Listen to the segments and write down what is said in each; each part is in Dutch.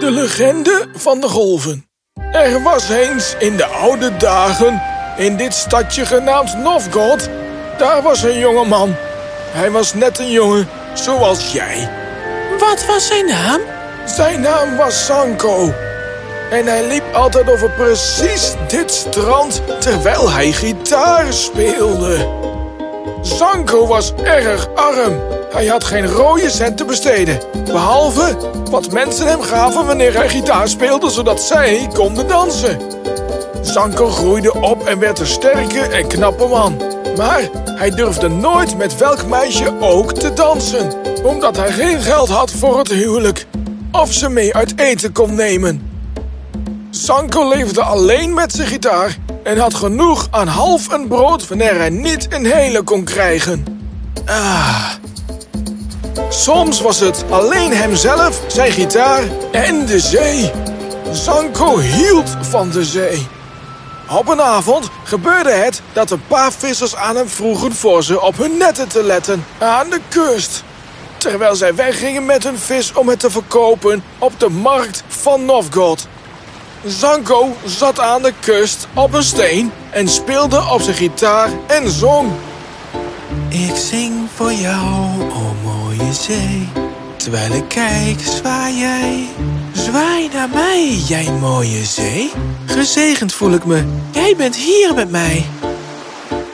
De legende van de golven. Er was eens in de oude dagen in dit stadje genaamd Novgorod. Daar was een jonge man. Hij was net een jongen, zoals jij. Wat was zijn naam? Zijn naam was Sanko. En hij liep altijd over precies dit strand terwijl hij gitaar speelde. Sanko was erg arm. Hij had geen rode cent te besteden. Behalve wat mensen hem gaven wanneer hij gitaar speelde, zodat zij konden dansen. Sanko groeide op en werd een sterke en knappe man. Maar hij durfde nooit met welk meisje ook te dansen. Omdat hij geen geld had voor het huwelijk. Of ze mee uit eten kon nemen. Sanko leefde alleen met zijn gitaar en had genoeg aan half een brood wanneer hij niet een hele kon krijgen. Ah. Soms was het alleen hemzelf, zijn gitaar en de zee. Sanko hield van de zee. Op een avond gebeurde het dat een paar vissers aan hem vroegen voor ze op hun netten te letten aan de kust. Terwijl zij weggingen met hun vis om het te verkopen op de markt van Novgorod. Zanko zat aan de kust op een steen en speelde op zijn gitaar en zong. Ik zing voor jou, zee. Terwijl ik kijk, zwaai jij. Zwaai naar mij, jij mooie zee. Gezegend voel ik me, jij bent hier met mij.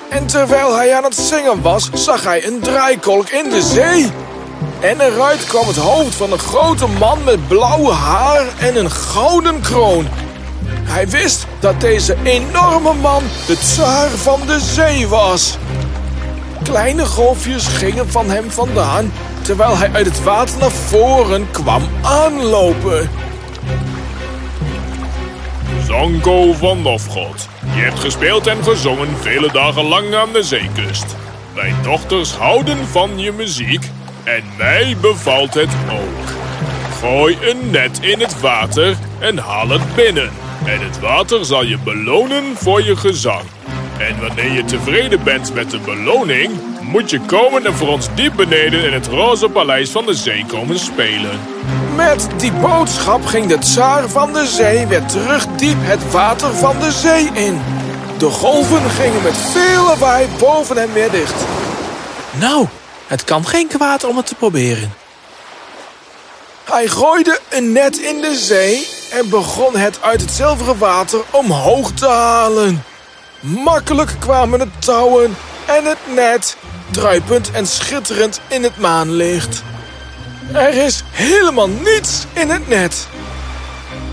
En terwijl hij aan het zingen was, zag hij een draaikolk in de zee. En eruit kwam het hoofd van een grote man met blauwe haar en een gouden kroon. Hij wist dat deze enorme man de tsaar van de zee was. Kleine golfjes gingen van hem vandaan, terwijl hij uit het water naar voren kwam aanlopen. Zanko van Novgorod. Je hebt gespeeld en gezongen vele dagen lang aan de zeekust. Mijn dochters houden van je muziek en mij bevalt het ook. Gooi een net in het water en haal het binnen. En het water zal je belonen voor je gezang. En wanneer je tevreden bent met de beloning, moet je komen en voor ons diep beneden in het roze paleis van de zee komen spelen. Met die boodschap ging de tsaar van de zee weer terug diep het water van de zee in. De golven gingen met veel lawaai boven hem weer dicht. Nou, het kan geen kwaad om het te proberen. Hij gooide een net in de zee en begon het uit het zilveren water omhoog te halen. Makkelijk kwamen de touwen en het net, druipend en schitterend in het maanlicht. Er is helemaal niets in het net.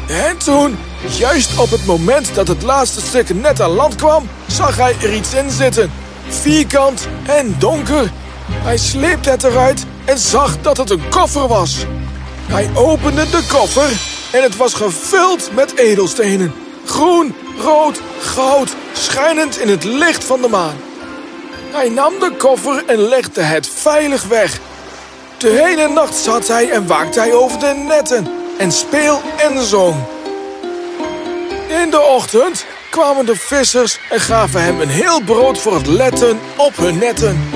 En toen, juist op het moment dat het laatste stuk net aan land kwam, zag hij er iets in zitten. Vierkant en donker. Hij sleepte het eruit en zag dat het een koffer was. Hij opende de koffer en het was gevuld met edelstenen. Groen, rood, goud, schijnend in het licht van de maan. Hij nam de koffer en legde het veilig weg. De hele nacht zat hij en waakte hij over de netten en speel en zong. In de ochtend kwamen de vissers en gaven hem een heel brood voor het letten op hun netten.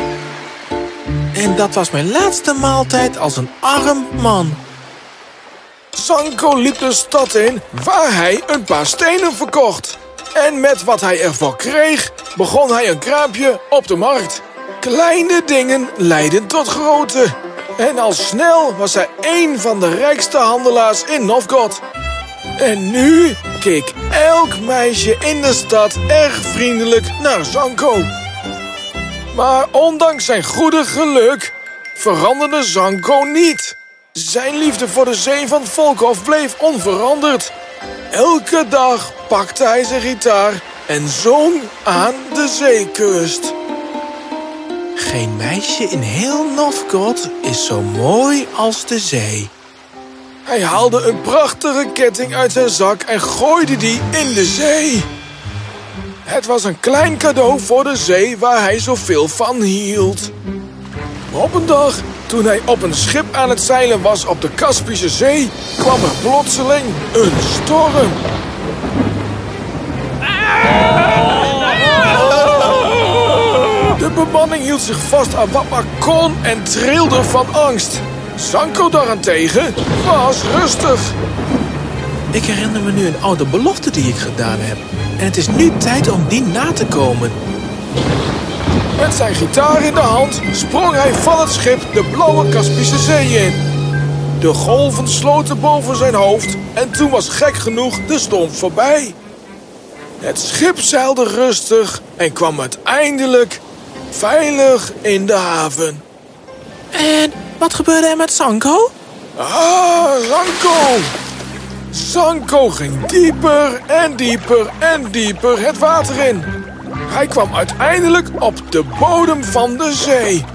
En dat was mijn laatste maaltijd als een arm man. Sanko liep de stad in waar hij een paar stenen verkocht. En met wat hij ervoor kreeg, begon hij een kraampje op de markt. Kleine dingen leiden tot grote. En al snel was hij een van de rijkste handelaars in Novgorod. En nu keek elk meisje in de stad erg vriendelijk naar Zanko. Maar ondanks zijn goede geluk veranderde Zanko niet. Zijn liefde voor de zee van Volkov bleef onveranderd. Elke dag pakte hij zijn gitaar en zong aan de zeekust. Geen meisje in heel Novgorod is zo mooi als de zee. Hij haalde een prachtige ketting uit zijn zak en gooide die in de zee. Het was een klein cadeau voor de zee waar hij zoveel van hield. Op een dag, toen hij op een schip aan het zeilen was op de Kaspische Zee, kwam er plotseling een storm. De bemanning hield zich vast aan wat maar kon en trilde van angst. Zanko daarentegen was rustig. Ik herinner me nu een oude belofte die ik gedaan heb. En het is nu tijd om die na te komen. Met zijn gitaar in de hand sprong hij van het schip de blauwe Kaspische Zee in. De golven sloten boven zijn hoofd en toen was gek genoeg de storm voorbij. Het schip zeilde rustig en kwam uiteindelijk veilig in de haven. En wat gebeurde er met Sanko? Ah, Zanko! Zanko ging dieper en dieper en dieper het water in. Hij kwam uiteindelijk op de bodem van de zee.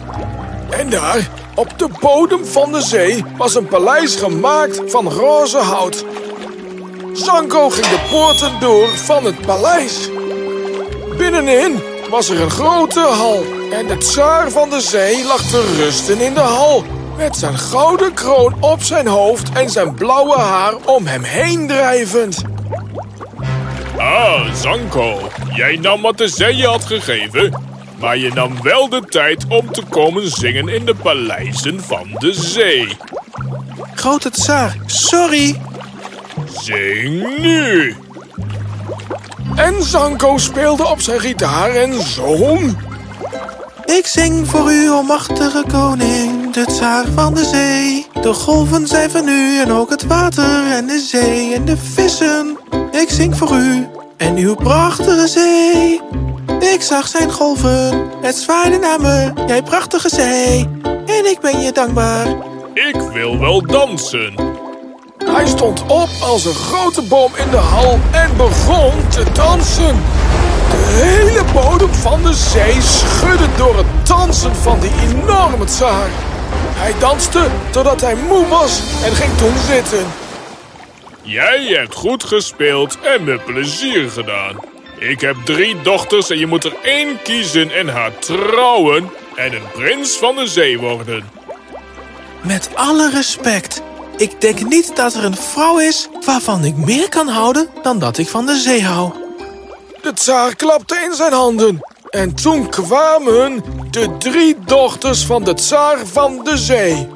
En daar, op de bodem van de zee, was een paleis gemaakt van roze hout. Zanko ging de poorten door van het paleis. Binnenin was er een grote hal en de tsaar van de zee lag te rusten in de hal. Met zijn gouden kroon op zijn hoofd en zijn blauwe haar om hem heen drijvend. Ah, Zanko. Jij nam wat de zee je had gegeven. Maar je nam wel de tijd om te komen zingen in de paleizen van de zee. Grote tsaar, sorry. Zing nu. En Zanko speelde op zijn gitaar en zong. Ik zing voor u, o machtige koning, de tsaar van de zee. De golven zijn van u en ook het water en de zee en de vissen. Ik zing voor u en uw prachtige zee. Ik zag zijn golven, het zwaaide naar me, jij prachtige zee. En ik ben je dankbaar. Ik wil wel dansen. Hij stond op als een grote boom in de hal en begon te dansen. De hele bodem van de zee schudde door het dansen van die enorme tsaar. Hij danste totdat hij moe was en ging toen zitten. Jij hebt goed gespeeld en me plezier gedaan. Ik heb drie dochters en je moet er één kiezen en haar trouwen en een prins van de zee worden. Met alle respect, ik denk niet dat er een vrouw is waarvan ik meer kan houden dan dat ik van de zee hou. De tsaar klapte in zijn handen. En toen kwamen de drie dochters van de tsaar van de zee.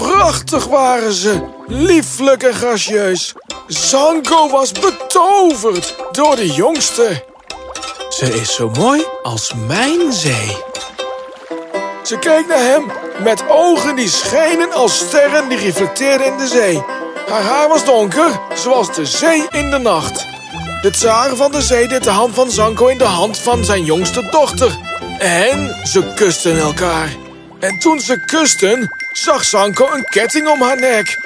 Prachtig waren ze, lieflijk en gracieus. Zanko was betoverd door de jongste. Ze is zo mooi als mijn zee. Ze keek naar hem met ogen die schenen als sterren die reflecteerden in de zee. Haar haar was donker, zoals de zee in de nacht. De tsaar van de zee deed de hand van Zanko in de hand van zijn jongste dochter. En ze kusten elkaar. En toen ze kusten, zag Zanko een ketting om haar nek.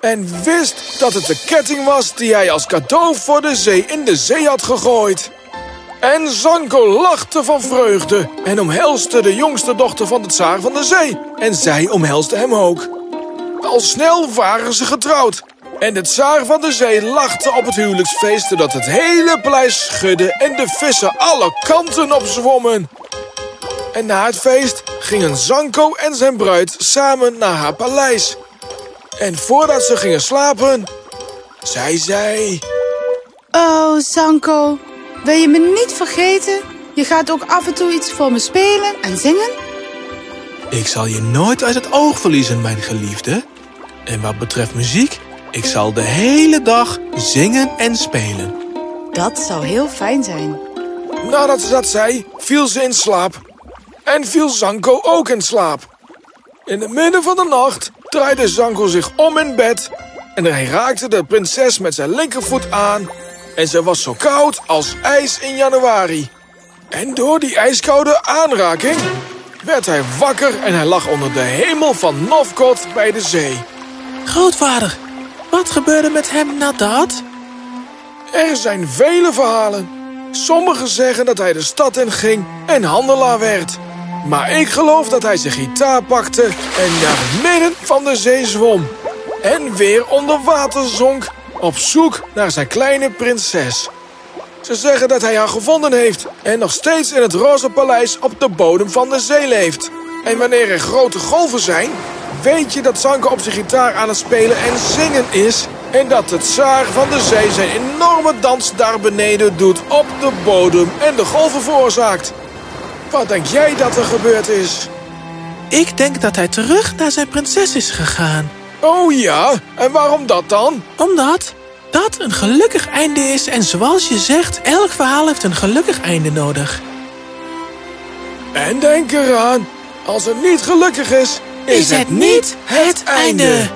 En wist dat het de ketting was die hij als cadeau voor de zee in de zee had gegooid. En Zanko lachte van vreugde en omhelste de jongste dochter van de tsaar van de zee. En zij omhelste hem ook. Al snel waren ze getrouwd. En de tsaar van de zee lachte op het huwelijksfeest... zodat het hele paleis schudde en de vissen alle kanten op zwommen. En na het feest gingen Zanko en zijn bruid samen naar haar paleis. En voordat ze gingen slapen, zei zij... Oh, Sanko, wil je me niet vergeten? Je gaat ook af en toe iets voor me spelen en zingen? Ik zal je nooit uit het oog verliezen, mijn geliefde. En wat betreft muziek, ik zal de hele dag zingen en spelen. Dat zou heel fijn zijn. Nadat ze dat zei, viel ze in slaap. En viel Zanko ook in slaap. In het midden van de nacht draaide Zanko zich om in bed... en hij raakte de prinses met zijn linkervoet aan... en ze was zo koud als ijs in januari. En door die ijskoude aanraking werd hij wakker... en hij lag onder de hemel van Novgorod bij de zee. Grootvader, wat gebeurde met hem na dat? Er zijn vele verhalen. Sommigen zeggen dat hij de stad in ging en handelaar werd. Maar ik geloof dat hij zijn gitaar pakte en naar midden van de zee zwom. En weer onder water zonk op zoek naar zijn kleine prinses. Ze zeggen dat hij haar gevonden heeft en nog steeds in het roze paleis op de bodem van de zee leeft. En wanneer er grote golven zijn, weet je dat Zanko op zijn gitaar aan het spelen en zingen is... en dat het zaar van de zee zijn enorme dans daar beneden doet op de bodem en de golven veroorzaakt. Wat denk jij dat er gebeurd is? Ik denk dat hij terug naar zijn prinses is gegaan. Oh ja, en waarom dat dan? Omdat dat een gelukkig einde is en zoals je zegt, elk verhaal heeft een gelukkig einde nodig. En denk eraan, als het niet gelukkig is, is, het niet het einde.